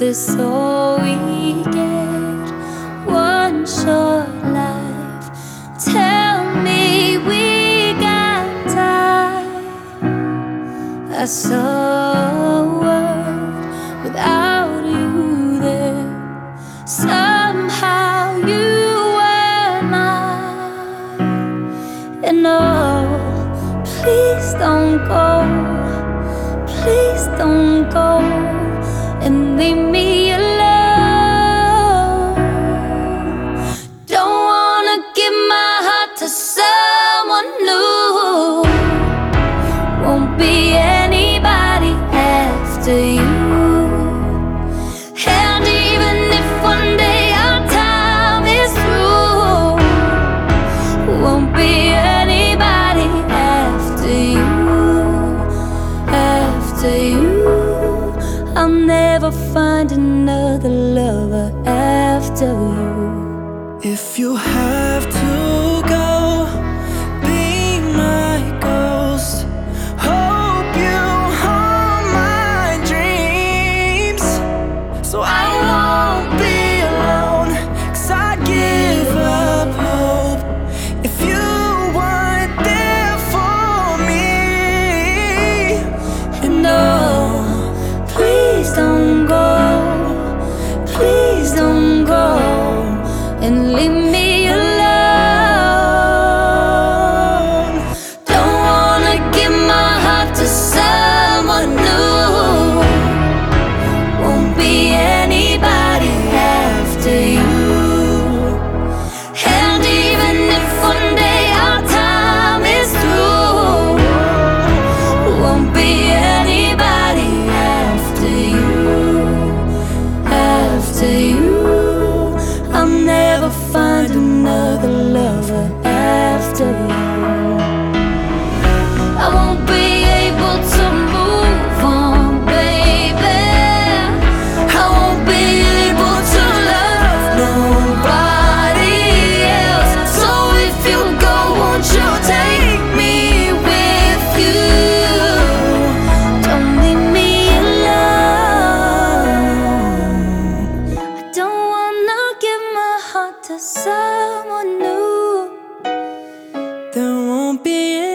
this all we get? One short life. Tell me we got time. I saw a world without you there. Somehow you were mine. And oh, please don't go. Please don't go leave me alone. Don't wanna give my heart to someone new. Won't be anybody after you. never find another lover after you. If you have. to someone new, there won't be